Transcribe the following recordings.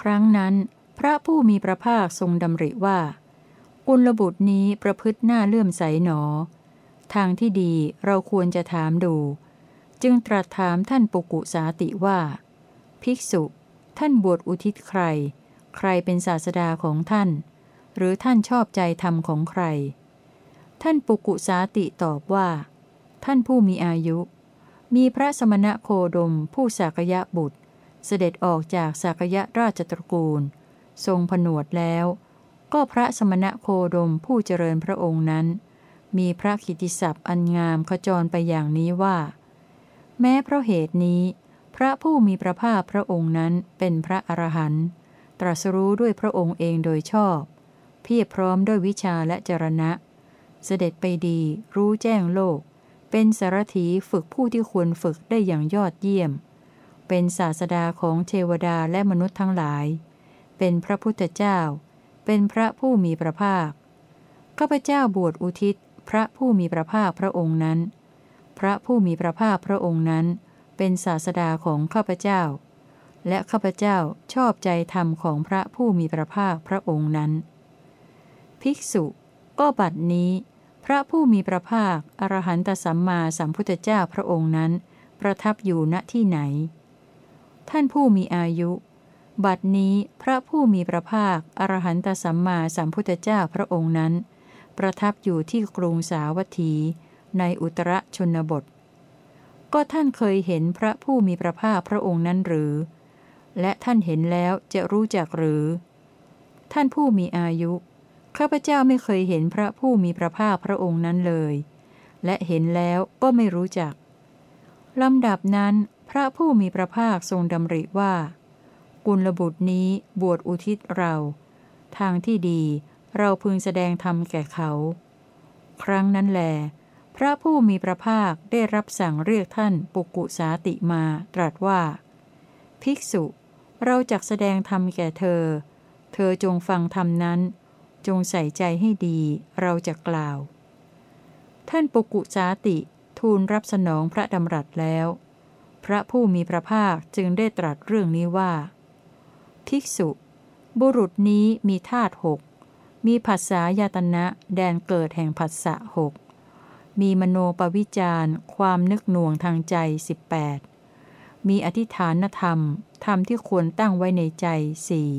ครั้งนั้น พระผู้มีพระภาคทรงดำริว่า กุลบุตรนี้ประพฤติหน้าเลื่อมใสหนอ ทางที่ดีเราควรจะถามดู จึงตรัสถามท่านปุกุสาติว่า ภิกษุ ท่านบวชอุทิศใคร ใครเป็นศาสดาของท่าน หรือท่านชอบใจธรรมของใคร ท่านปุกุสาติตอบว่า ท่านผู้มีอายุ มีพระสมณะโคดมผู้สากยะบุตร เสด็จออกจากสากยะราชตระกูล ทรงผนวดแล้ว ก็พระสมณะโคดมผู้เจริญพระองค์นั้น มีพระกิติศัพท์อันงามขจรไปอย่างนี้ว่า แม้เพราะเหตุนี้ พระผู้มีพระภาคพระองค์นั้นเป็นพระอรหันต์ตรัสรู้ด้วยพระองค์เองโดยชอบ เพียบพร้อมด้วยวิชาและจรณะ เสด็จไปดีรู้แจ้งโลก เป็นสารถีฝึกผู้ที่ควรฝึกได้อย่างยอดเยี่ยม เป็นศาสดาของเทวดาและมนุษย์ทั้งหลาย เป็นพระพุทธเจ้า เป็นพระผู้มีพระภาค ข้าพเจ้าบวชอุทิศ พระผู้มีพระภาคพระองค์นั้น พระผู้มีพระภาคพระองค์นั้น เป็นศาสดาของข้าพเจ้า และข้าพเจ้าชอบใจธรรมของพระผู้มีพระภาคพระองค์นั้น ภิกษุ ก็บัดนี้ พระผู้มีพระภาค อรหันตสัมมาสัมพุทธเจ้าพระองค์นั้น ประทับอยู่ณที่ไหน ท่านผู้มีอายุ บัดนี้พระผู้มีพระภาค อรหันตสัมมาสัมพุทธเจ้าพระองค์นั้น ประทับอยู่ที่กรุงสาวัตถี ในอุตรชนบท ก็ท่านเคยเห็นพระผู้มีพระภาคพระองค์นั้นหรือ และท่านเห็นแล้วจะรู้จักหรือ ท่านผู้มีอายุ ข้าพเจ้าไม่เคยเห็นพระผู้มีพระภาคพระองค์นั้นเลย และเห็นแล้วก็ไม่รู้จักลำดับนั้น พระผู้มีพระภาคทรงดำริว่า กุลบุตรนี้บวชอุทิศเรา ทางที่ดีเราพึงแสดงธรรมแก่เขา ครั้งนั้นแล พระผู้มีพระภาคได้รับสั่งเรียกท่านปุกุสาติมาตรัสว่า ภิกษุ เราจักแสดงธรรมแก่เธอ เธอจงฟังธรรมนั้น จงใส่ใจให้ดี เราจะกล่าว ท่านปุกุสาติทูลรับสนองพระดำรัสแล้ว พระผู้มีพระภาคจึงได้ตรัสเรื่องนี้ว่า ภิกษุ บุรุษนี้มีธาตุหก มีผัสสะยตนะแดนเกิดแห่งผัสสะหก มีมโนปวิจารความนึกหน่วงทางใจ 18 มีอธิฐานธรรม ธรรมที่ควรตั้งไว้ในใจสี่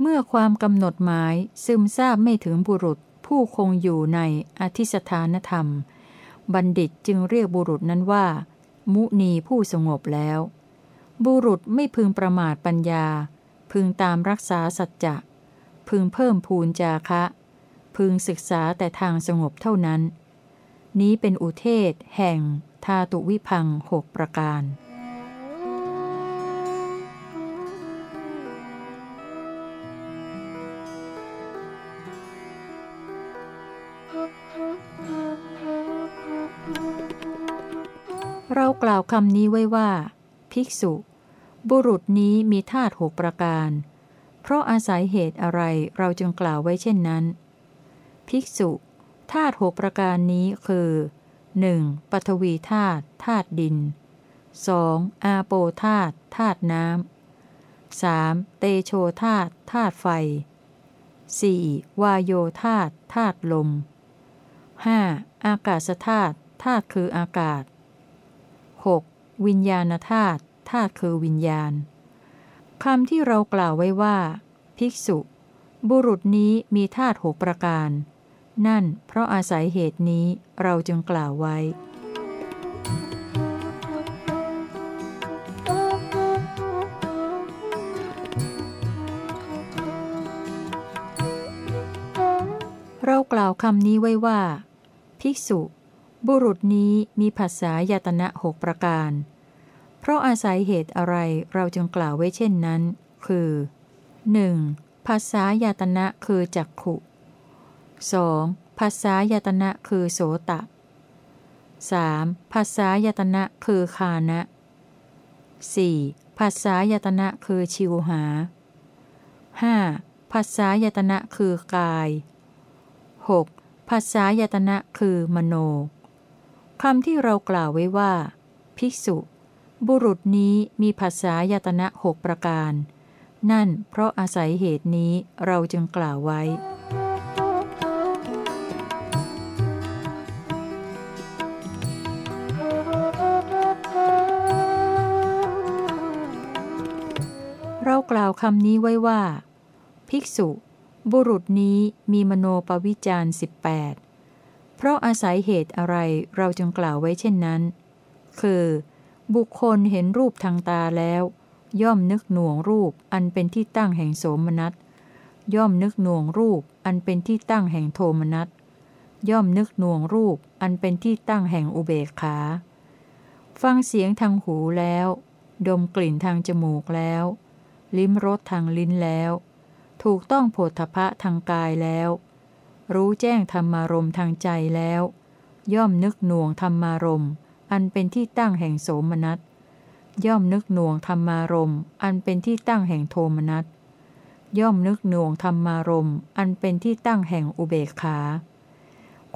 เมื่อความกำหนดหมายซึมซาบไม่ถึงบุรุษผู้คงอยู่ในอธิสถานธรรม บัณฑิตจึงเรียกบุรุษนั้นว่า มุนีผู้สงบแล้ว บุรุษไม่พึงประมาทปัญญา พึงตามรักษาสัจจะ พึงเพิ่มพูนจาคะ พึงศึกษาแต่ทางสงบเท่านั้น นี้เป็นอุเทศแห่ง ทาตุวิพังหกประการ เรากล่าวคำนี้ไว้ว่า ภิกษุ บุรุษนี้มีธาตุหกประการ เพราะอาศัยเหตุอะไรเราจึงกล่าวไว้เช่นนั้น ภิกษุธาตุหกประการนี้คือ 1. ปฐวีธาตุธาตุดิน 2. อาโปธาตุธาตุน้ำ 3. เตโชธาตุธาตุไฟ 4. วายโยธาตุธาตุลม 5. อากาศธาตุธาตุคืออากาศ วิญญาณธาตุธาตุคือวิญญาณคำที่เรากล่าวไว้ว่า ภิกษุ บุรุษนี้มีธาตุหกประการ นั่นเพราะอาศัยเหตุนี้เราจึงกล่าวไว้เรากล่าวคำนี้ไว้ว่า ภิกษุ บุรุษนี้มีภาษายตนะหกประการ เพราะอาศัยเหตุอะไรเราจึงกล่าวไว้เช่นนั้น คือ 1. ภาษายตนะคือจักขุ 2. ภาษายตนะคือโสตะ 3. ภาษายตนะคือคานะ 4. ภาษายตนะคือชิวหา 5. ภาษายตนะคือกาย 6. ภาษายตนะคือมโน คำที่เรากล่าวไว้ว่า ภิกษุ บุรุษนี้มีภาษายตนะหกประการ นั่นเพราะอาศัยเหตุนี้เราจึงกล่าวไว้ เรากล่าวคำนี้ไว้ว่า ภิกษุ บุรุษนี้มีมโนปวิจารสิบแปด เพราะอาศัยเหตุอะไรเราจึงกล่าวไว้เช่นนั้น คือ บุคคลเห็นรูปทางตาแล้ว ย่อมนึกหน่วงรูปอันเป็นที่ตั้งแห่งโสมนัส ย่อมนึกหน่วงรูปอันเป็นที่ตั้งแห่งโทมนัส ย่อมนึกหน่วงรูปอันเป็นที่ตั้งแห่งอุเบกขา ฟังเสียงทางหูแล้ว ดมกลิ่นทางจมูกแล้ว ลิ้มรสทางลิ้นแล้ว ถูกต้องโผฏฐะทางกายแล้ว รู้แจ้งธรรมารมทางใจแล้ว ย่อมนึกหน่วงธรรมารมอันเป็นที่ตั้งแห่งโสมนัสย่อมนึกหน่วงธรรมารมอันเป็นที่ตั้งแห่งโทมนัสย่อมนึกหน่วงธรรมารมอันเป็นที่ตั้งแห่งอุเบกขา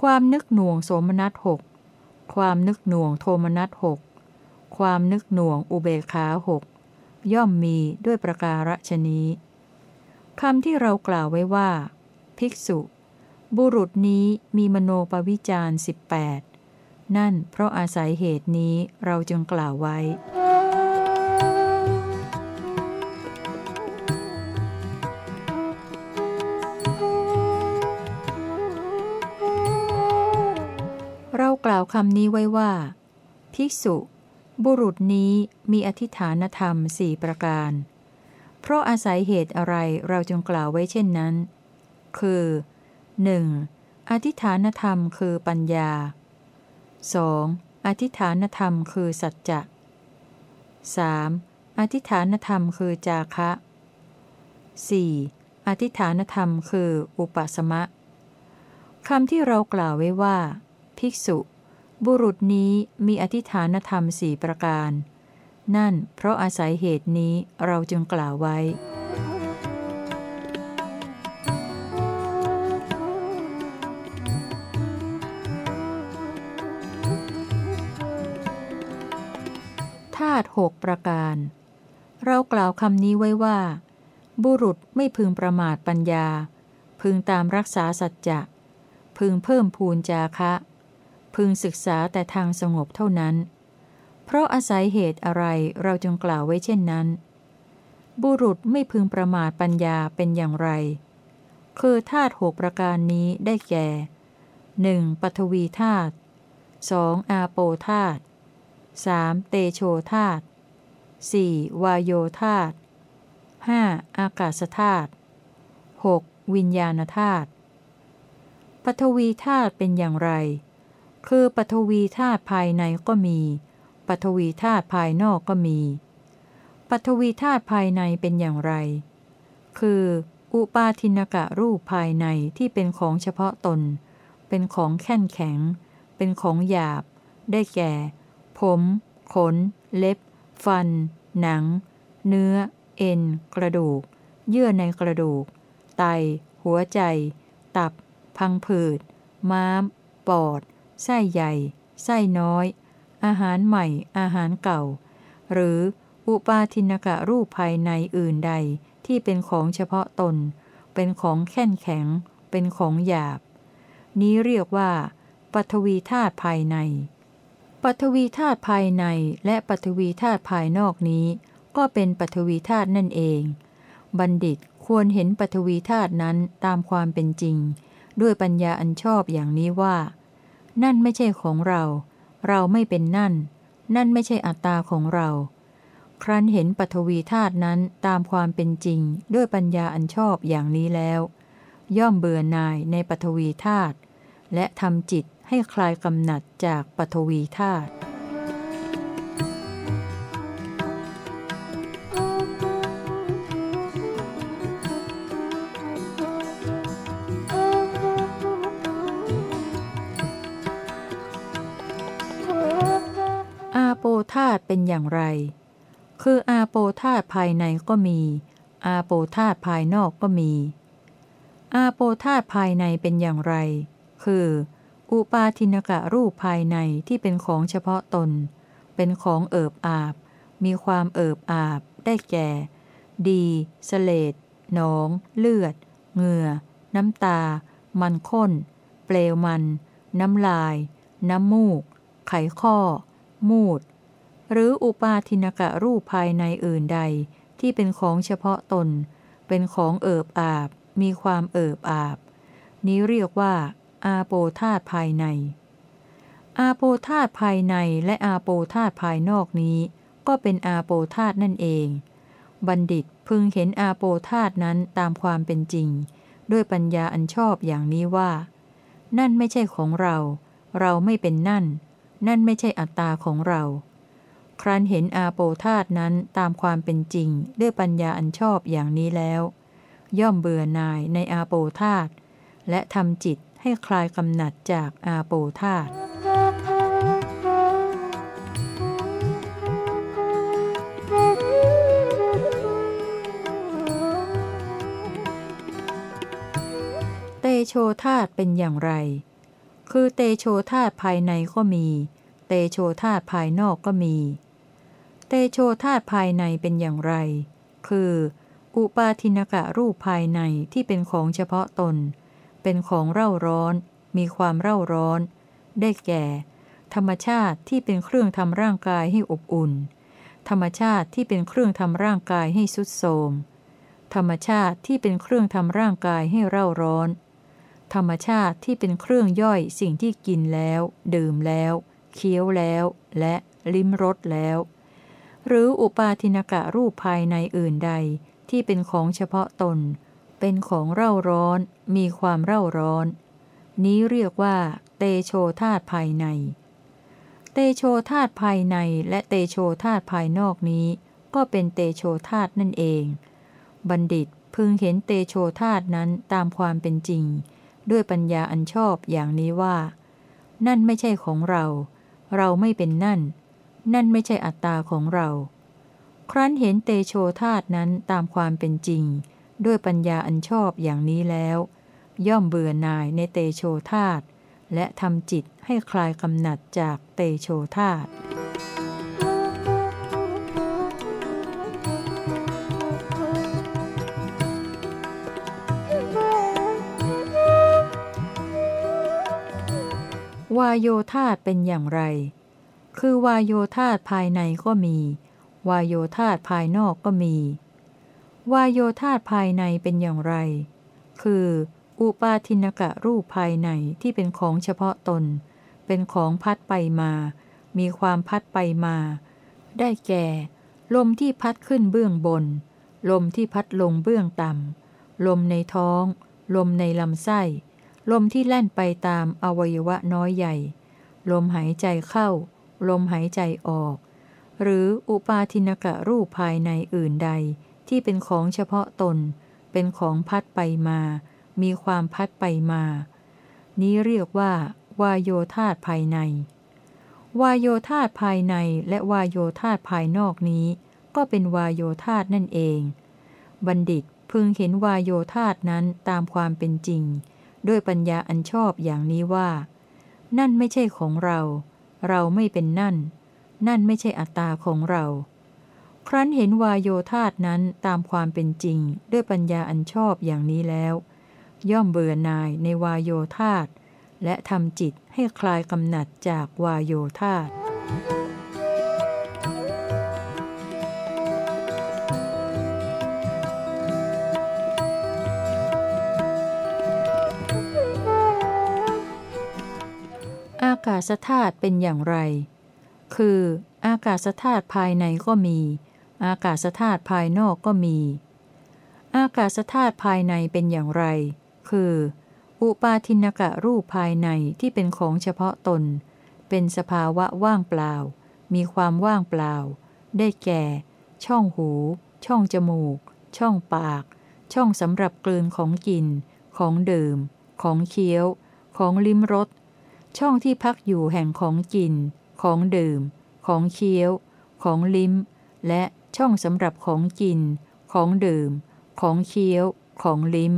ความนึกหน่วงโสมนัสหกความนึกหน่วงโทมนัสหกความนึกหน่วงอุเบกขาหกย่อมมีด้วยประการฉนี้คำที่เรากล่าวไว้ว่า ภิกษุ บุรุษนี้มีมโนปวิจารสิบแปดนั่นเพราะอาศัยเหตุนี้เราจึงกล่าวไว้ เรากล่าวคำนี้ไว้ว่า ภิกษุ บุรุษนี้มีอธิฐานธรรมสี่ประการ เพราะอาศัยเหตุอะไรเราจึงกล่าวไว้เช่นนั้น คือ 1. อธิฐานธรรมคือปัญญา 2. อธิฐานธรรมคือสัจจะ 3. อธิฐานธรรมคือจาคะ 4. อธิฐานธรรมคืออุปสมะคำที่เรากล่าวไว้ว่า ภิกษุ บุรุษนี้มีอธิฐานธรรมสี่ประการ นั่นเพราะอาศัยเหตุนี้เราจึงกล่าวไว้ หกประการ เรากล่าวคำนี้ไว้ว่า บุรุษไม่พึงประมาทปัญญา พึงตามรักษาสัจจะพึงเพิ่มพูนจาคะ พึงศึกษาแต่ทางสงบเท่านั้น เพราะอาศัยเหตุอะไรเราจึงกล่าวไว้เช่นนั้น บุรุษไม่พึงประมาทปัญญาเป็นอย่างไร คือธาตุหกประการนี้ได้แก่ 1. ปฐวีธาตุ 2. อาโปธาตุ 3. เตโชธาตุ 4. วายโยธาตุ 5. อากาศธาตุ 6. วิญญาณธาตุปฐวีธาตุเป็นอย่างไร คือปฐวีธาตุภายในก็มี ปฐวีธาตุภายนอกก็มี ปฐวีธาตุภายในเป็นอย่างไร คือ อุปาทินกะรูปภายในที่เป็นของเฉพาะตน เป็นของแข็งแข็ง เป็นของหยาบ ได้แก่ ผมขน เล็บ ฟัน หนัง เนื้อ เอ็น กระดูก เยื่อในกระดูก ไต หัวใจ ตับ พังผืด ม้าม ปอด ไส้ใหญ่ ไส้น้อย อาหารใหม่ อาหารเก่า หรืออุปาทินกะรูปภายในอื่นใดที่เป็นของเฉพาะตน เป็นของแข็งแข็ง เป็นของหยาบ นี้เรียกว่าปัทวีธาตุภายใน ปฐวีธาตุภายในและปฐวีธาตุภายนอกนี้ ก็เป็นปฐวีธาตุนั่นเอง บัณฑิตควรเห็นปฐวีธาตุนั้นตามความเป็นจริง ด้วยปัญญาอันชอบอย่างนี้ว่า นั่นไม่ใช่ของเรา เราไม่เป็นนั่น นั่นไม่ใช่อัตตาของเรา ครั้นเห็นปฐวีธาตุนั้นตามความเป็นจริง ด้วยปัญญาอันชอบอย่างนี้แล้ว ย่อมเบื่อหน่ายในปฐวีธาตุและทำจิต ให้คลายกำหนัดจากปฐวีธาตุอาโปธาตุเป็นอย่างไร คืออาโปธาตุภายในก็มี อาโปธาตุภายนอกก็มี อาโปธาตุภายในเป็นอย่างไร คือ อุปาทินกะรูปภายในที่เป็นของเฉพาะตน เป็นของเอิบอาบ มีความเอิบอาบ ได้แก่ ดีสเสลดหนอง เลือด เหงื่อ น้ำตา มันข้น เปลวมัน น้ำลาย น้ำมูก ไขข้อ มูด หรืออุปาทินกะรูปภายในอื่นใด ที่เป็นของเฉพาะตน เป็นของเอิบอาบ มีความเอิบอาบ นี้เรียกว่า อาโปธาตภายใน อาโปธาตภายในและอาโปธาตภายนอกนี้ ก็เป็นอาโปธาตนั่นเอง บัณฑิตพึงเห็นอาโปธาตนั้นตามความเป็นจริง ด้วยปัญญาอันชอบอย่างนี้ว่า นั่นไม่ใช่ของเรา เราไม่เป็นนั่น นั่นไม่ใช่อัตตาของเรา ครั้นเห็นอาโปธาตนั้นตามความเป็นจริง ด้วยปัญญาอันชอบอย่างนี้แล้ว ย่อมเบื่อหน่ายในอาโปธาตและทำจิต ให้คลายกำหนัดจากอาโปธาตเตโชธาตเป็นอย่างไร คือเตโชธาตภายในก็มี เตโชธาตภายนอกก็มี เตโชธาตภายในเป็นอย่างไร คือ อุปาทินกะรูปภายในที่เป็นของเฉพาะตน เป็นของเร่าร้อน มีความเร่าร้อน ได้แก่ ธรรมชาติที่เป็นเครื่องทำร่างกายให้อบอุ่น ธรรมชาติที่เป็นเครื่องทำร่างกายให้สุดโทมธรรมชาติที่เป็นเครื่องทำร่างกายให้เร่าร้อน ธรรมชาติที่เป็นเครื่องย่อยสิ่งที่กินแล้ว ดื่มแล้ว เคี้ยวแล้ว และลิ้มรสแล้ว หรืออุปาทินกะรูปภายในอื่นใดที่เป็นของเฉพาะตน เป็นของเร่าร้อน มีความเร่าร้อน นี้เรียกว่า เตโชธาตภายใน เตโชธาตภายในและเตโชธาตภายนอกนี้ ก็เป็นเตโชธาตนั่นเอง บัณฑิตพึงเห็นเตโชธาตนั้นตามความเป็นจริง ด้วยปัญญาอันชอบอย่างนี้ว่า นั่นไม่ใช่ของเรา เราไม่เป็นนั่น นั่นไม่ใช่อัตตาของเรา ครั้นเห็นเตโชธาตนั้นตามความเป็นจริง ด้วยปัญญาอันชอบอย่างนี้แล้ว ย่อมเบื่อหน่ายในเตโชธาตและทำจิตให้คลายกำหนัดจากเตโชธาตวายโยธาตเป็นอย่างไร คือวายโยธาตภายในก็มี วายโยธาตภายนอกก็มี วายโยธาภายในเป็นอย่างไร คือ อุปาทินกะรูปภายในที่เป็นของเฉพาะตน เป็นของพัดไปมา มีความพัดไปมา ได้แก่ ลมที่พัดขึ้นเบื้องบน ลมที่พัดลงเบื้องต่ำ ลมในท้อง ลมในลำไส้ ลมที่แล่นไปตามอวัยวะน้อยใหญ่ ลมหายใจเข้า ลมหายใจออก หรืออุปาทินกะรูปภายในอื่นใด ที่เป็นของเฉพาะตน เป็นของพัดไปมา มีความพัดไปมา นี้เรียกว่า วายโยธาตภายใน วายโยธาตภายในและวายโยธาตภายนอกนี้ ก็เป็นวายโยธาตนั่นเอง บัณฑิตพึงเห็นวายโยธาตนั้นตามความเป็นจริง ด้วยปัญญาอันชอบอย่างนี้ว่า นั่นไม่ใช่ของเรา เราไม่เป็นนั่น นั่นไม่ใช่อัตตาของเรา ครั้นเห็นวายโยธาตนั้นตามความเป็นจริงด้วยปัญญาอันชอบอย่างนี้แล้ว ย่อมเบื่อหน่ายในวายโยธาตและทำจิตให้คลายกำหนัดจากวายโยธาตอากาศธาตุเป็นอย่างไร คือ อากาศธาตุภายในก็มี อากาศธาตุภายนอกก็มี อากาศธาตุภายในเป็นอย่างไร คือ อุปาทินกะรูปภายในที่เป็นของเฉพาะตน เป็นสภาวะว่างเปล่า มีความว่างเปล่า ได้แก่ ช่องหู ช่องจมูก ช่องปาก ช่องสำหรับกลืนของกิน ของดื่ม ของเคี้ยว ของลิ้มรส ช่องที่พักอยู่แห่งของกิน ของดื่ม ของเคี้ยว ของลิ้ม และ ช่องสำหรับของกิน ของดื่ม ของเคี้ยว ของลิ้ม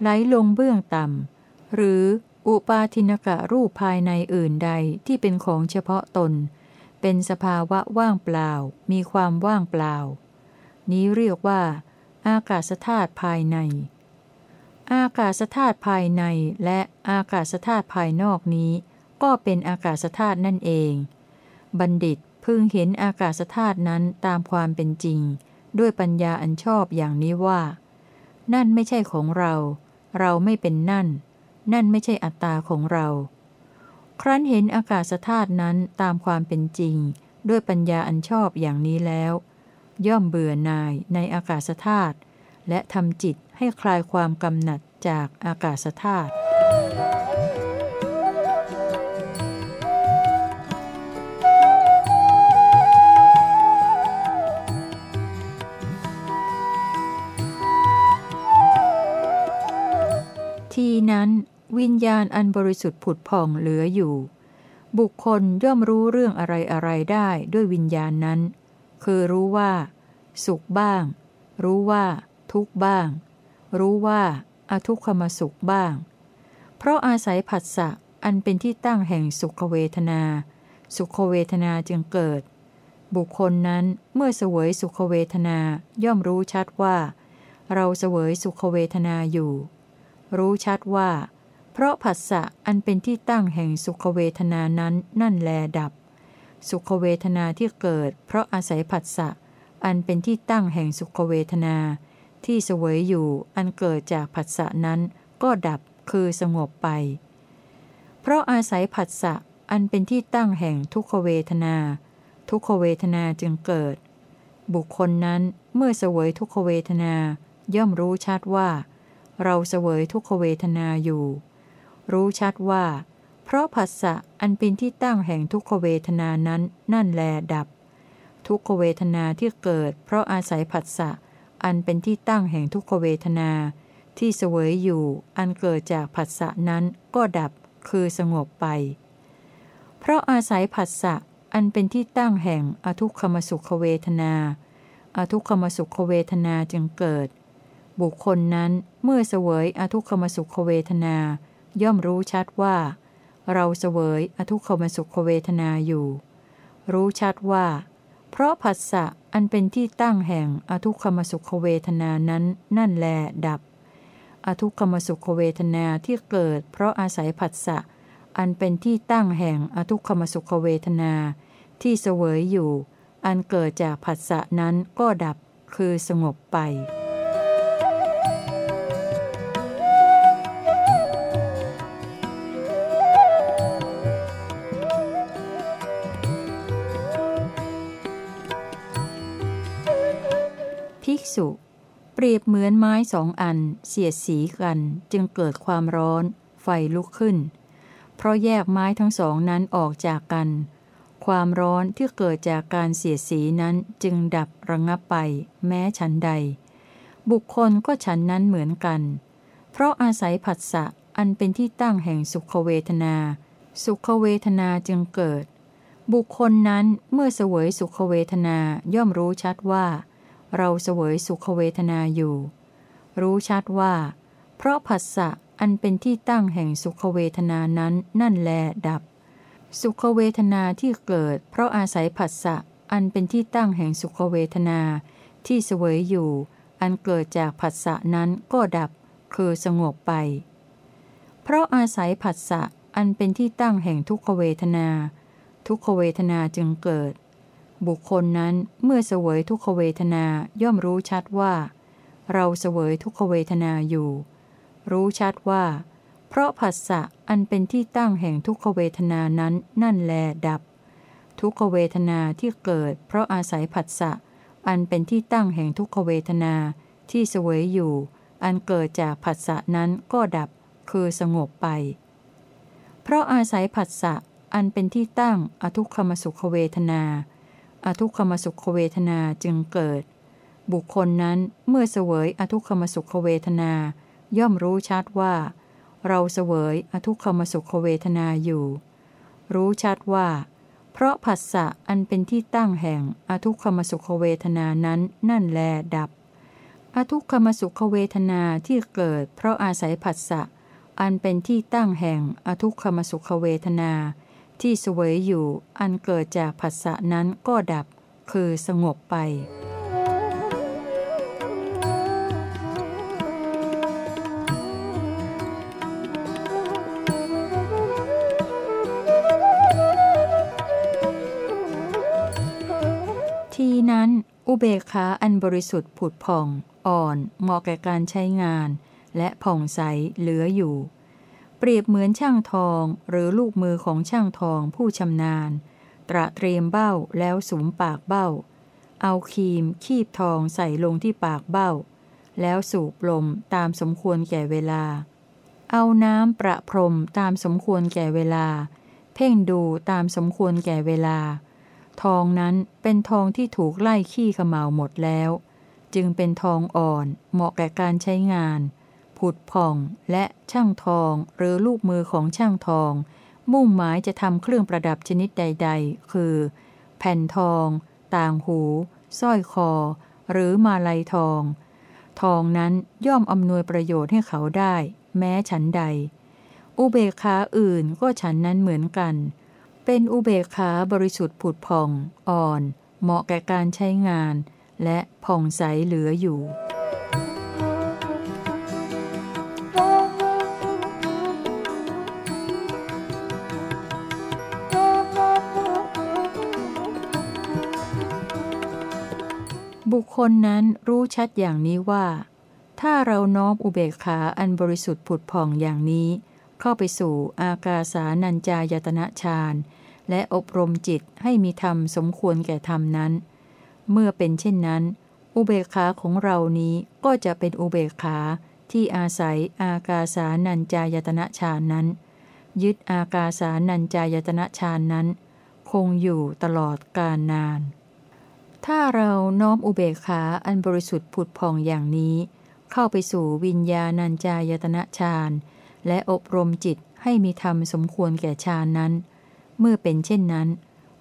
ไหลลงเบื้องต่ำ หรืออุปาทินกะรูปภายในอื่นใดที่เป็นของเฉพาะตน เป็นสภาวะว่างเปล่า มีความว่างเปล่า นี้เรียกว่า อากาศธาตุภายใน อากาศธาตุภายในและอากาศธาตุภายนอกนี้ ก็เป็นอากาศธาตุนั่นเอง บัณฑิต พึงเห็นอากาศธาตุนั้นตามความเป็นจริง ด้วยปัญญาอันชอบอย่างนี้ว่า นั่นไม่ใช่ของเรา เราไม่เป็นนั่น นั่นไม่ใช่อัตตาของเรา ครั้นเห็นอากาศธาตุนั้นตามความเป็นจริง ด้วยปัญญาอันชอบอย่างนี้แล้ว ย่อมเบื่อหน่ายในอากาศธาตุและทำจิตให้คลายความกำหนัดจากอากาศธาตุ ทีนั้นวิญญาณอันบริสุทธิ์ผุดผ่องเหลืออยู่ บุคคลย่อมรู้เรื่องอะไรอะไรได้ด้วยวิญญาณนั้น คือรู้ว่า สุขบ้าง รู้ว่า ทุกบ้าง รู้ว่าอทุกขมสุขบ้าง เพราะอาศัยผัสสะอันเป็นที่ตั้งแห่งสุขเวทนา สุขเวทนาจึงเกิด บุคคลนั้นเมื่อเสวยสุขเวทนาย่อมรู้ชัดว่า เราเสวยสุขเวทนาอยู่ รู้ชัดว่า เพราะผัสสะอันเป็นที่ตั้งแห่งสุขเวทนานั้นนั่นแลดับ สุขเวทนาที่เกิด เพราะอาศัยผัสสะอันเป็นที่ตั้งแห่งสุขเวทนา ที่เสวยอยู่อันเกิดจากผัสสะนั้นก็ดับคือสงบไป เพราะอาศัยผัสสะอันเป็นที่ตั้งแห่งทุกขเวทนา ทุกขเวทนาจึงเกิด บุคคลนั้นเมื่อเสวยทุกขเวทนา ย่อมรู้ชัดว่า เราเสวยทุกขเวทนาอยู่ รู้ชัดว่า เพราะผัสสะอันเป็นที่ตั้งแห่งทุกขเวทนานั้นนั่นแลดับ ทุกขเวทนาที่เกิด เพราะอาศัยผัสสะอันเป็นที่ตั้งแห่งทุกขเวทนา ที่เสวยอยู่ อันเกิดจากผัสสะนั้นก็ดับคือสงบไป เพราะอาศัยผัสสะอันเป็นที่ตั้งแห่งอทุกขมสุขเวทนา อทุกขมสุขเวทนาจึงเกิด บุคคลนั้นเมื่อเสวยอทุกขมสุขเวทนา ย่อมรู้ชัดว่า เราเสวยอทุกขมสุขเวทนาอยู่ รู้ชัดว่า เพราะผัสสะอันเป็นที่ตั้งแห่งอทุกขมสุขเวทนานั้นนั่นแลดับ อทุกขมสุขเวทนาที่เกิด เพราะอาศัยผัสสะอันเป็นที่ตั้งแห่งอทุกขมสุขเวทนา ที่เสวยอยู่ อันเกิดจากผัสสะนั้นก็ดับคือสงบไปุ เปรียบเหมือนไม้สองอัน เสียดสีกันจึงเกิดความร้อน ไฟลุกขึ้น เพราะแยกไม้ทั้งสองนั้นออกจากกัน ความร้อนที่เกิดจากการเสียดสีนั้นจึงดับระงับไป แม้ฉันใด บุคคลก็ฉันนั้นเหมือนกัน เพราะอาศัยผัสสะอันเป็นที่ตั้งแห่งสุขเวทนา สุขเวทนาจึงเกิด บุคคลนั้นเมื่อเสวยสุขเวทนาย่อมรู้ชัดว่า เราเสวยสุขเวทนาอยู่ รู้ชัดว่า เพราะผัสสะอันเป็นที่ตั้งแห่งสุขเวทนานั้นนั่นแลดับ สุขเวทนาที่เกิด เพราะอาศัยผัสสะอันเป็นที่ตั้งแห่งสุขเวทนา ที่เสวยอยู่ อันเกิดจากผัสสะนั้นก็ดับ คือสงบไป เพราะอาศัยผัสสะอันเป็นที่ตั้งแห่งทุกขเวทนา ทุกขเวทนาจึงเกิด บุคคลนั้นเมื่อเสวยทุกขเวทนาย่อมรู้ชัดว่า เราเสวยทุกขเวทนาอยู่ รู้ชัดว่า เพราะผัสสะอันเป็นที่ตั้งแห่งทุกขเวทนานั้นนั่นแลดับ ทุกขเวทนาที่เกิด เพราะอาศัยผัสสะอันเป็นที่ตั้งแห่งทุกขเวทนาที่เสวยอยู่ อันเกิดจากผัสสะนั้นก็ดับ คือสงบไป เพราะอาศัยผัสสะอันเป็นที่ตั้งอทุกขมสุขเวทนา อทุกขมสุขเวทนาจึงเกิด บุคคลนั้นเมื่อเสวยอทุกขมสุขเวทนา ย่อมรู้ชัดว่า เราเสวยอทุกขมสุขเวทนาอยู่ รู้ชัดว่า เพราะผัสสะอันเป็นที่ตั้งแห่งอทุกขมสุขเวทนานั้นนั่นแลดับ อทุกขมสุขเวทนาที่เกิด เพราะอาศัยผัสสะอันเป็นที่ตั้งแห่งอทุกขมสุขเวทนา ที่สวยอยู่อันเกิดจากผัสสะนั้นก็ดับ คือสงบไป ทีนั้นอุเบกขาอันบริสุทธิ์ผุดผ่อง อ่อนเหมาะแก่การใช้งาน และผ่องใสเหลืออยู่ เปรียบเหมือนช่างทองหรือลูกมือของช่างทองผู้ชำนาญ ตระเตรียมเบ้าแล้วสุมปากเบ้า เอาครีมคีบทองใส่ลงที่ปากเบ้า แล้วสูบลมตามสมควรแก่เวลา เอาน้ำประพรมตามสมควรแก่เวลา เพ่งดูตามสมควรแก่เวลา ทองนั้นเป็นทองที่ถูกไล่ขี้ขมเหลาหมดแล้ว จึงเป็นทองอ่อนเหมาะแก่การใช้งาน ผุดผ่องและช่างทองหรือลูกมือของช่างทอง มุ่งหมายจะทำเครื่องประดับชนิดใด ๆ คือ แผ่นทอง ต่างหูสร้อยคอ หรือมาลัยทอง ทองนั้นย่อมอำนวยประโยชน์ให้เขาได้ แม้ฉันใด อุเบกขาอื่นก็ฉันนั้นเหมือนกัน เป็นอุเบกขาบริสุทธิ์ผุดผ่อง อ่อน เหมาะแก่การใช้งาน และผ่องใสเหลืออยู่ บุคคลนั้นรู้ชัดอย่างนี้ว่า ถ้าเราน้อมอุเบกขาอันบริสุทธิ์ผุดผ่องอย่างนี้ เข้าไปสู่อากาสานัญจายตนะฌานและอบรมจิตให้มีธรรมสมควรแก่ธรรมนั้น เมื่อเป็นเช่นนั้น อุเบกขาของเรานี้ก็จะเป็นอุเบกขาที่อาศัยอากาสานัญจายตนะฌานนั้น ยึดอากาสานัญจายตนะฌานนั้น คงอยู่ตลอดกาลนาน ถ้าเราน้อมอุเบกขาอันบริสุทธิ์ผุดผ่องอย่างนี้ เข้าไปสู่วิญญาณัญจายตนะฌานและอบรมจิตให้มีธรรมสมควรแก่ฌานนั้น เมื่อเป็นเช่นนั้น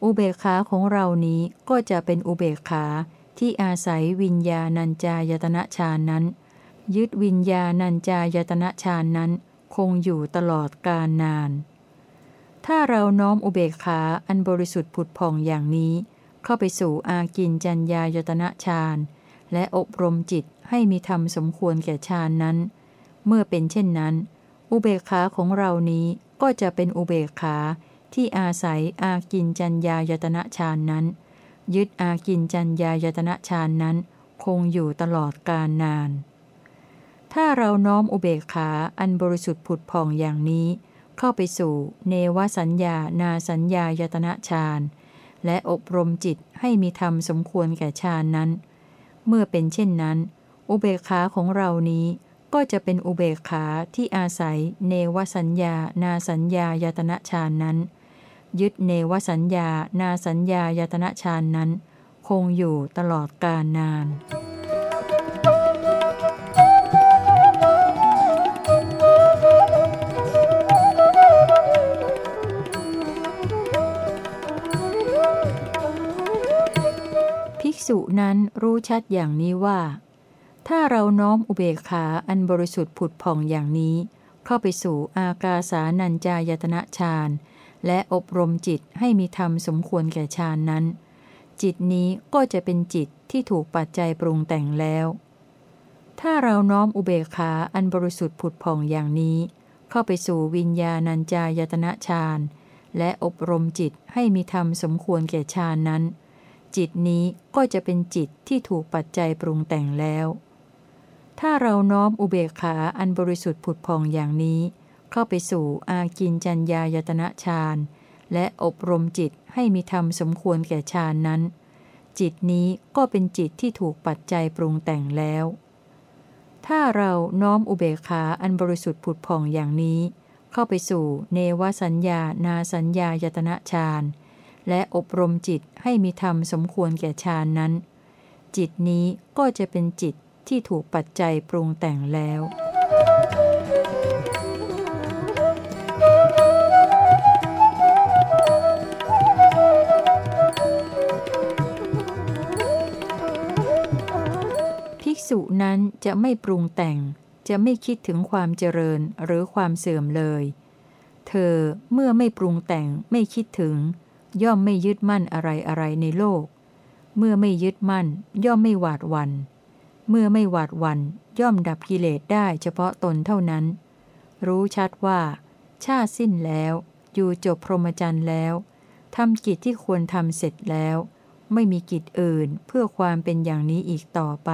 อุเบกขาของเรานี้ก็จะเป็นอุเบกขาที่อาศัยวิญญาณัญจายตนะฌานนั้น ยึดวิญญาณัญจายตนะฌานนั้น คงอยู่ตลอดกาลนาน ถ้าเราน้อมอุเบกขาอันบริสุทธิ์ผุดผ่องอย่างนี้ เข้าไปสู่อากินจัญญายตนะฌานและอบรมจิตให้มีธรรมสมควรแก่ฌานนั้น เมื่อเป็นเช่นนั้น อุเบกขาของเรานี้ก็จะเป็นอุเบกขาที่อาศัยอากินจัญญายตนะฌานนั้น ยึดอากินจัญญายตนะฌานนั้น คงอยู่ตลอดกาลนาน ถ้าเราน้อมอุเบกขาอันบริสุทธิ์ผุดผ่องอย่างนี้ เข้าไปสู่เนวสัญญานาสัญญายตนะฌาน และอบรมจิตให้มีธรรมสมควรแก่ฌานนั้น เมื่อเป็นเช่นนั้น อุเบกขาของเรานี้ก็จะเป็นอุเบกขาที่อาศัยเนวสัญญา นาสัญญายตนะฌานนั้น ยึดเนวสัญญา นาสัญญายตนะฌานนั้น คงอยู่ตลอดกาลนาน ษุนั้นรู้ชัดอย่างนี้ว่า ถ้าเราน้อมอุเบกขาอันบริสุทธิ์ผุดผ่องอย่างนี้ เข้าไปสู่อากาสานัญจายตนะฌานและอบรมจิตให้มีธรรมสมควรแก่ฌานนั้น จิตนี้ก็จะเป็นจิตที่ถูกปัจจัยปรุงแต่งแล้ว ถ้าเราน้อมอุเบกขาอันบริสุทธิ์ผุดผ่องอย่างนี้ เข้าไปสู่วิญญาณัญจายตนะฌานและอบรมจิตให้มีธรรมสมควรแก่ฌานนั้น จิตนี้ก็จะเป็นจิตที่ถูกปัจจัยปรุงแต่งแล้ว ถ้าเราน้อมอุเบกขาอันบริสุทธิ์ผุดผ่องอย่างนี้ เข้าไปสู่อากินจัญญายตนะฌานและอบรมจิตให้มีธรรมสมควรแก่ฌานนั้น จิตนี้ก็เป็นจิตที่ถูกปัจจัยปรุงแต่งแล้ว ถ้าเราน้อมอุเบกขาอันบริสุทธิ์ผุดผ่องอย่างนี้ เข้าไปสู่เนวสัญญานาสัญญายตนะฌาน และอบรมจิตให้มีธรรมสมควรแก่ฌานนั้น จิตนี้ก็จะเป็นจิตที่ถูกปัจจัยปรุงแต่งแล้วกษุนั้นจะไม่ปรุงแต่ง จะไม่คิดถึงความเจริญหรือความเสื่อมเลย เธอเมื่อไม่ปรุงแต่งไม่คิดถึง ย่อมไม่ยึดมั่นอะไรอะไรในโลก เมื่อไม่ยึดมั่น ย่อมไม่หวาดวัน เมื่อไม่หวาดวันย่อมดับกิเลสได้เฉพาะตนเท่านั้น รู้ชัดว่า ชาสิ้นแล้ว อยู่จบพรหมจรรย์แล้วทำกิจที่ควรทำเสร็จแล้ว ไม่มีกิจอื่นเพื่อความเป็นอย่างนี้อีกต่อไป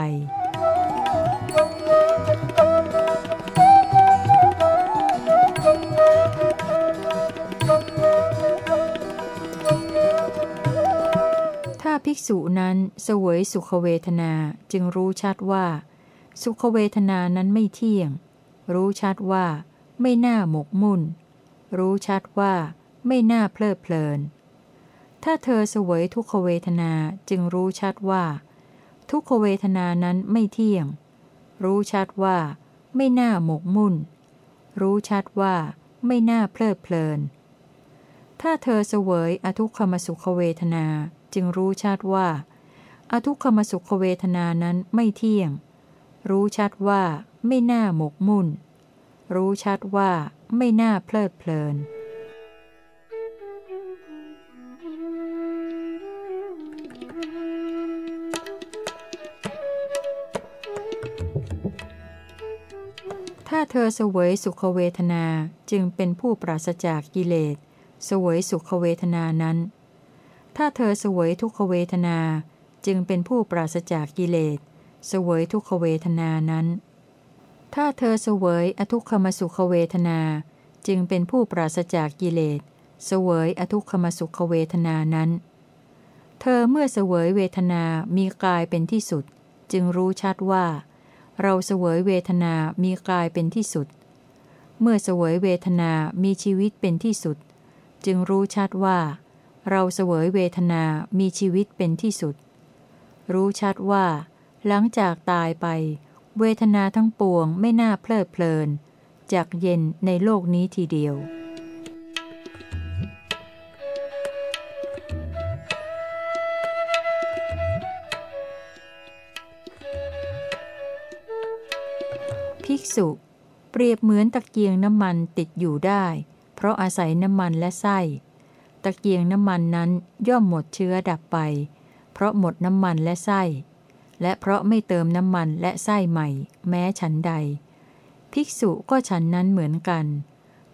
ภิกษุนั้นเสวยสุขเวทนาจึงรู้ชัดว่า สุขเวทนานั้นไม่เที่ยง รู้ชัดว่า ไม่น่าหมกมุ่น รู้ชัดว่า ไม่น่าเพลิดเพลิน ถ้าเธอเสวยทุกขเวทนาจึงรู้ชัดว่า ทุกขเวทนานั้นไม่เที่ยง รู้ชัดว่า ไม่น่าหมกมุ่น รู้ชัดว่า ไม่น่าเพลิดเพลิน ถ้าเธอเสวยอทุกขมสุขเวทนาจึงรู้ชัดว่า อทุกขมสุขเวทนานั้นไม่เที่ยง รู้ชัดว่าไม่น่าหมกมุ่น รู้ชัดว่าไม่น่าเพลิดเพลิน ถ้าเธอเสวยสุขเวทนาจึงเป็นผู้ปราศจากกิเลส สวยสุขเวทนานั้น ถ้าเธอสวยทุกขเวทนาจึงเป็นผู้ปราศจากกิเลสสวยทุกขเวทนานั้น ถ้าเธอเสวยอทุกขมสุขเวทนา จึงเป็นผู้ปราศจากกิเลสสวยอทุกขมสุขเวทนานั้น เธอเมื่อเสวยเวทนามีกายเป็นที่สุด จึงรู้ชัดว่า เราเสวยเวทนามีกายเป็นที่สุด เมื่อเสวยเวทนามีชีวิตเป็นที่สุด จึงรู้ชัดว่า เราเสวยเวทนามีชีวิตเป็นที่สุด รู้ชัดว่า หลังจากตายไป เวทนาทั้งปวงไม่น่าเพลิดเพลินจากเย็นในโลกนี้ทีเดียวภิกษุ เปรียบเหมือนตะเกียงน้ำมันติดอยู่ได้ ราะอาศัยน้ำมันและไส้ ตะเกียงน้ำมันนั้นย่อมหมดเชื้อดับไป เพราะหมดน้ำมันและไส้ และเพราะไม่เติมน้ำมันและไส้ใหม่ แม้ฉันใด ภิกษุก็ฉันนั้นเหมือนกัน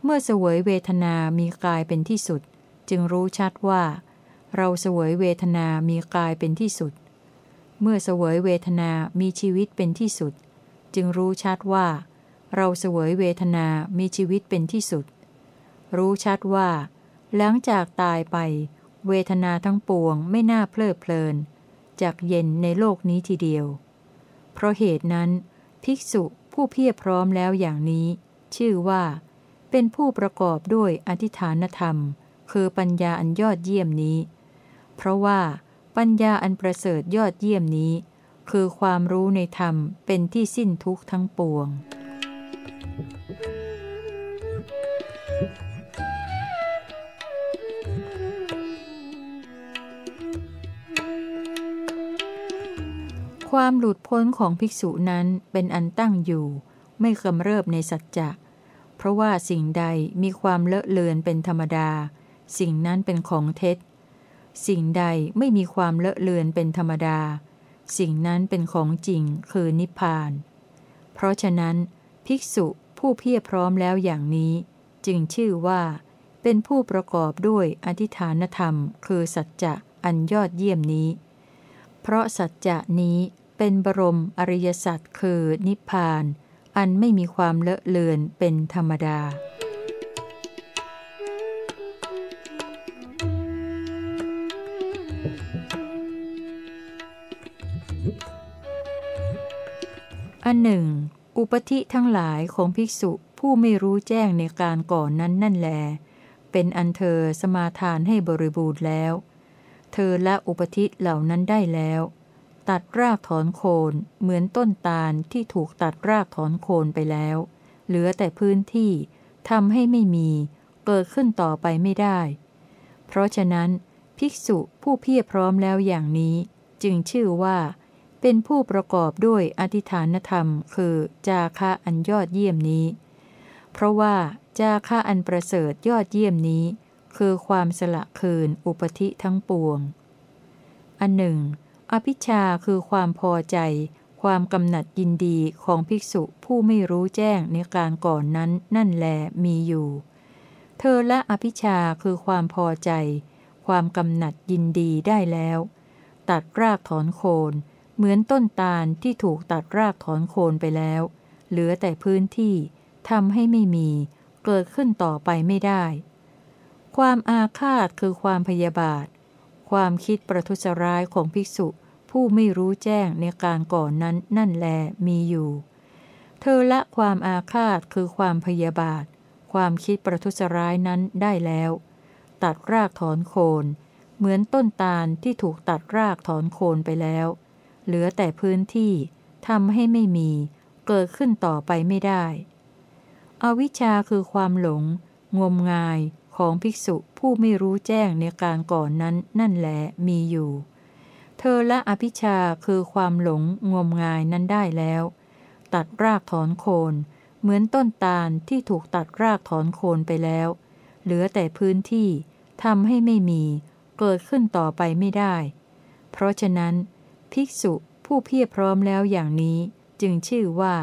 เมื่อเสวยเวทนามีกายเป็นที่สุด จึงรู้ชัดว่า เราเสวยเวทนามีกายเป็นที่สุด เมื่อเสวยเวทนามีชีวิตเป็นที่สุด จึงรู้ชัดว่าเราเสวยเวทนามีชีวิตเป็นที่สุด รู้ชัดว่า หลังจากตายไป เวทนาทั้งปวงไม่น่าเพลิดเพลินจากเย็นในโลกนี้ทีเดียว เพราะเหตุนั้น ภิกษุผู้เพียรพร้อมแล้วอย่างนี้ ชื่อว่า เป็นผู้ประกอบด้วยอธิฐานธรรม คือปัญญาอันยอดเยี่ยมนี้ เพราะว่าปัญญาอันประเสริฐยอดเยี่ยมนี้ คือความรู้ในธรรมเป็นที่สิ้นทุกข์ทั้งปวง ความหลุดพ้นของภิกษุนั้นเป็นอันตั้งอยู่ ไม่กำเริบในสัจจะ เพราะว่าสิ่งใดมีความเลอะเลือนเป็นธรรมดา สิ่งนั้นเป็นของเท็จ สิ่งใดไม่มีความเลอะเลือนเป็นธรรมดา สิ่งนั้นเป็นของจริงคือนิพพาน เพราะฉะนั้น ภิกษุผู้เพียรพร้อมแล้วอย่างนี้ จึงชื่อว่าเป็นผู้ประกอบด้วยอธิฐานธรรม คือสัจจะอันยอดเยี่ยมนี้ เพราะสัจจะนี้ เป็นบรมอริยสัจคือนิพพาน อันไม่มีความเลอะเลือนเป็นธรรมดา อันหนึ่ง อุปธิทั้งหลายของภิกษุผู้ไม่รู้แจ้งในการก่อนนั้นนั่นแล เป็นอันเธอสมาทานให้บริบูรณ์แล้ว เธอละอุปธิเหล่านั้นได้แล้ว ตัดรากถอนโคนเหมือนต้นตาลที่ถูกตัดรากถอนโคนไปแล้ว เหลือแต่พื้นที่ทำให้ไม่มี เกิดขึ้นต่อไปไม่ได้ เพราะฉะนั้น ภิกษุผู้เพียรพร้อมแล้วอย่างนี้ จึงชื่อว่า เป็นผู้ประกอบด้วยอธิฐานธรรม คือจาคะอันยอดเยี่ยมนี้ เพราะว่าจาคะอันประเสริฐยอดเยี่ยมนี้ คือความสละคืนอุปธิทั้งปวง อันหนึ่ง อภิชาคือความพอใจ ความกำหนัดยินดีของภิกษุผู้ไม่รู้แจ้งในการก่อนนั้นนั่นแลมีอยู่ เธอละอภิชาคือความพอใจ ความกำหนัดยินดีได้แล้ว ตัดรากถอนโคน เหมือนต้นตาลที่ถูกตัดรากถอนโคนไปแล้ว เหลือแต่พื้นที่ทำให้ไม่มี เกิดขึ้นต่อไปไม่ได้ ความอาฆาตคือความพยาบาท ความคิดประทุษร้ายของภิกษุผู้ไม่รู้แจ้งในการก่อนนั้นนั่นแลมีอยู่ เธอละความอาฆาตคือความพยาบาท ความคิดประทุษร้ายนั้นได้แล้ว ตัดรากถอนโคน เหมือนต้นตาลที่ถูกตัดรากถอนโคนไปแล้ว เหลือแต่พื้นที่ทำให้ไม่มี เกิดขึ้นต่อไปไม่ได้ อวิชชาคือความหลง งมงาย ของภิกษุผู้ไม่รู้แจ้งในการก่อนนั้นนั่นแหละมีอยู่ เธอละอภิชาคือความหลงงมงายนั้นได้แล้ว ตัดรากถอนโคน เหมือนต้นตาลที่ถูกตัดรากถอนโคนไปแล้ว เหลือแต่พื้นที่ทำให้ไม่มี เกิดขึ้นต่อไปไม่ได้ เพราะฉะนั้น ภิกษุผู้เพียรพร้อมแล้วอย่างนี้จึงชื่อว่า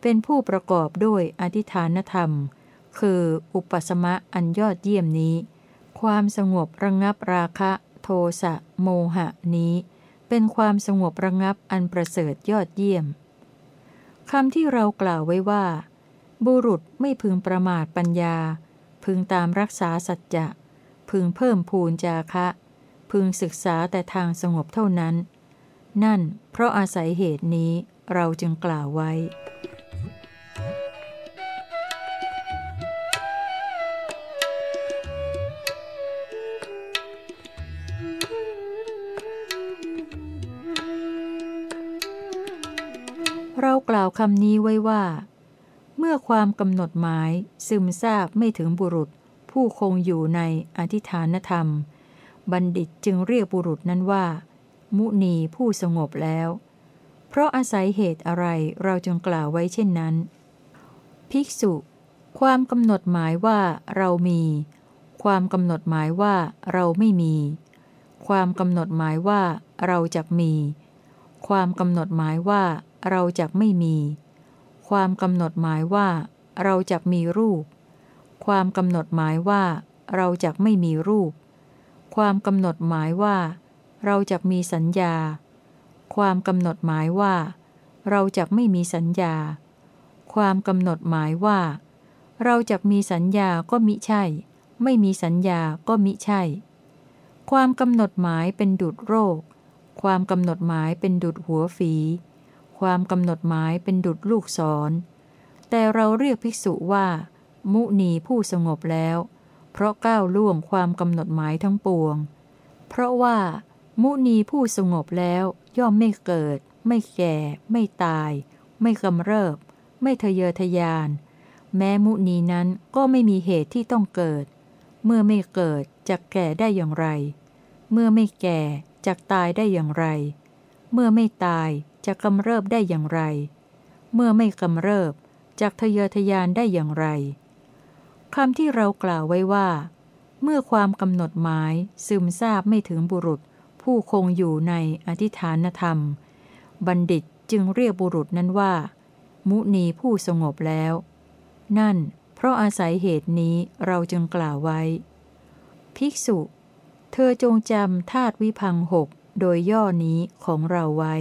เป็นผู้ประกอบด้วยอธิฐานธรรม คืออุปสมะอันยอดเยี่ยมนี้ ความสงบระงับราคะ โทสะโมหะนี้ เป็นความสงบระงับอันประเสริฐยอดเยี่ยมคำที่เรากล่าวไว้ว่า บุรุษไม่พึงประมาทปัญญา พึงตามรักษาสัจจะ พึงเพิ่มพูนจาคะ พึงศึกษาแต่ทางสงบเท่านั้น นั่นเพราะอาศัยเหตุนี้เราจึงกล่าวไว้ เรากล่าวคำนี้ไว้ว่า เมื่อความกำหนดหมายซึมซาบไม่ถึงบุรุษ ผู้คงอยู่ในอธิฐานธรรม บัณฑิตจึงเรียกบุรุษนั้นว่า มุนีผู้สงบแล้ว เพราะอาศัยเหตุอะไรเราจึงกล่าวไว้เช่นนั้น ภิกษุ ความกำหนดหมายว่าเรามี ความกำหนดหมายว่าเราไม่มี ความกำหนดหมายว่าเราจะมี ความกำหนดหมายว่า เราจะไม่มี ความกำหนดหมายว่า เราจะมีรูป ความกำหนดหมายว่า เราจะไม่มีรูป ความกำหนดหมายว่า เราจะมีสัญญา ความกำหนดหมายว่า เราจะไม่มีสัญญา ความกำหนดหมายว่า เราจะมีสัญญาก็มิใช่ ไม่มีสัญญาก็มิใช่ ความกำหนดหมายเป็นดุดโรค ความกำหนดหมายเป็นดุดหัวฝี ความกำหนดหมายเป็นดุดลูกศร แต่เราเรียกภิกษุว่า มุนีผู้สงบแล้ว เพราะก้าวล่วงความกำหนดหมายทั้งปวง เพราะว่า มุนีผู้สงบแล้วย่อมไม่เกิด ไม่แก่ ไม่ตาย ไม่กำเริบ ไม่ทะเยอทะยาน แม้มุนีนั้นก็ไม่มีเหตุที่ต้องเกิด เมื่อไม่เกิดจะแก่ได้อย่างไร เมื่อไม่แก่จะตายได้อย่างไร เมื่อไม่ตาย จะกำเริบได้อย่างไร เมื่อไม่กำเริบจากทะเยอทะยานได้อย่างไรคำที่เรากล่าวไว้ว่า เมื่อความกำหนดหมายซึมซาบไม่ถึงบุรุษ ผู้คงอยู่ในอธิฐานธรรม บัณฑิตจึงเรียกบุรุษนั้นว่า มุนีผู้สงบแล้ว นั่น เพราะอาศัยเหตุนี้เราจึงกล่าวไว้ ภิกษุ เธอจงจำธาตุวิพังหกโดยย่อนี้ของเราไว้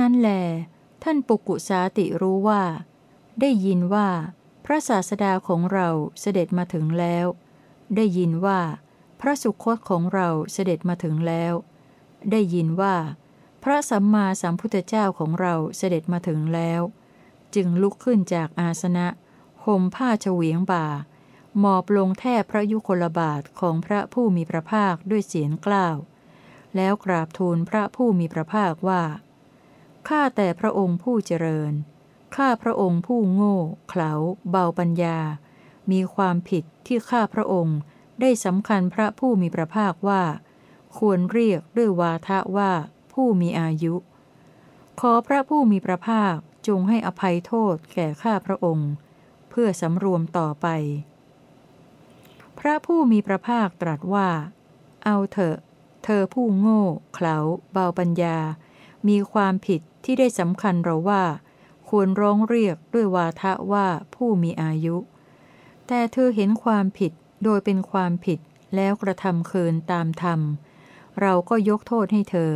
นั้นแล ท่านปุกุสาติรู้ว่า ได้ยินว่า พระศาสดาของเราเสด็จมาถึงแล้ว ได้ยินว่า พระสุคตของเราเสด็จมาถึงแล้ว ได้ยินว่า พระสัมมาสัมพุทธเจ้าของเราเสด็จมาถึงแล้ว จึงลุกขึ้นจากอาสนะห่มผ้าเฉวียงบ่า หมอบลงแทบพระยุคลบาทของพระผู้มีพระภาคด้วยเสียงกล้าว แล้วกราบทูลพระผู้มีพระภาคว่า ข้าแต่พระองค์ผู้เจริญ ข้าพระองค์ผู้โง่เขลาเบาปัญญา มีความผิดที่ข้าพระองค์ได้สำคัญพระผู้มีพระภาคว่า ควรเรียกด้วยวาทะว่า ผู้มีอายุ ขอพระผู้มีพระภาคจงให้อภัยโทษแก่ข้าพระองค์ เพื่อสำรวมต่อไป พระผู้มีพระภาคตรัสว่า เอาเถอะ เธอผู้โง่เขลาเบาปัญญา มีความผิด ที่ได้สำคัญเราว่า ควรร้องเรียกด้วยวาทะว่าผู้มีอายุ แต่เธอเห็นความผิดโดยเป็นความผิดแล้วกระทำเคินตามธรรม เราก็ยกโทษให้เธอ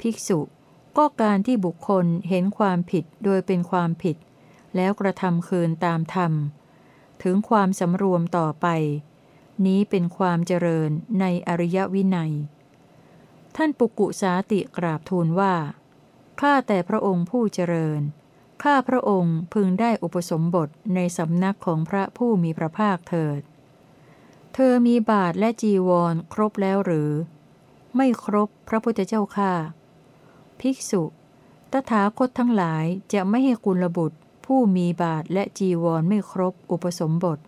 ภิกษุ ก็การที่บุคคลเห็นความผิดโดยเป็นความผิด แล้วกระทำเคินตามธรรม ถึงความสำรวมต่อไป นี้เป็นความเจริญในอริยวินัย ท่านปุกุสาติกราบทูลว่า ข้าแต่พระองค์ผู้เจริญ ข้าพระองค์พึงได้อุปสมบทในสำนักของพระผู้มีพระภาคเถิด เธอมีบาทและจีวรครบแล้วหรือ ไม่ครบพระพุทธเจ้าค่าภิกษุ ตถาคตทั้งหลายจะไม่ให้กุลบุตร ผู้มีบาทและจีวรไม่ครบอุปสมบท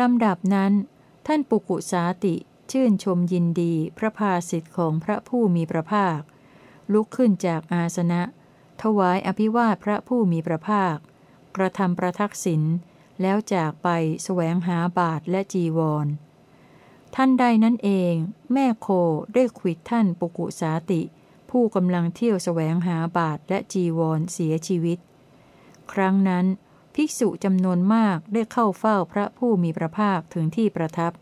ลำดับนั้น ท่านปุกุสาติชื่นชมยินดีพระภาสิทธิ์ของพระผู้มีพระภาค ลุกขึ้นจากอาสนะ ถวายอภิวาทพระผู้มีพระภาค กระทำประทักษิณแล้วจากไปแสวงหาบาทและจีวร ท่านใดนั้นเอง แม่โคได้ขิดท่านปุกุสาติ ผู้กำลังเที่ยวแสวงหาบาทและจีวรเสียชีวิต ครั้งนั้น ภิกษุจำนวนมากได้เข้าเฝ้าพระผู้มีพระภาคถึงที่ประทับ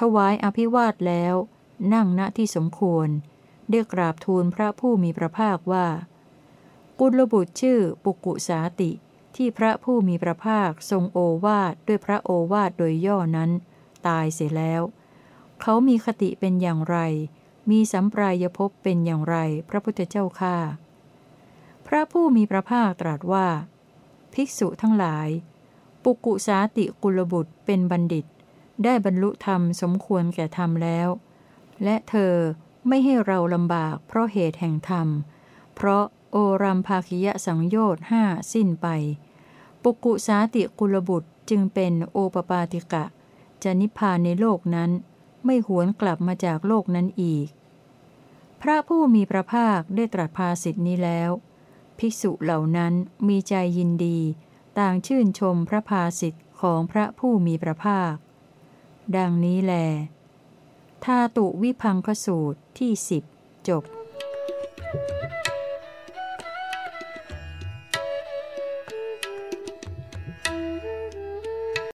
ถวายอภิวาทแล้ว นั่งณที่สมควร ได้กราบทูลพระผู้มีพระภาคว่า กุลบุตรชื่อปุกุสาติ ที่พระผู้มีพระภาคทรงโอวาทด้วยพระโอวาทโดยย่อนั้น ตายเสียแล้ว เขามีคติเป็นอย่างไร มีสัมปรายภพเป็นอย่างไร พระพุทธเจ้าข้าพระผู้มีพระภาคตรัสว่า ภิกษุทั้งหลาย ปุกุสาติกุลบุตรเป็นบัณฑิต ได้บรรลุธรรมสมควรแก่ธรรมแล้ว และเธอ ไม่ให้เราลำบากเพราะเหตุแห่งธรรม เพราะโอรัมภาคิยสังโยชน์ห้าสิ้นไป ปุกุสาติกุลบุตรจึงเป็นโอปปาติกะ จะนิพพานในโลกนั้น ไม่หวนกลับมาจากโลกนั้นอีก พระผู้มีพระภาคได้ตรัสภาสิทธินี้แล้ว ภิกษุเหล่านั้นมีใจยินดี ต่างชื่นชมพระภาสิทธิ์ของพระผู้มีพระภาค ดังนี้แล ธาตุวิพังคสูตรที่สิบจบ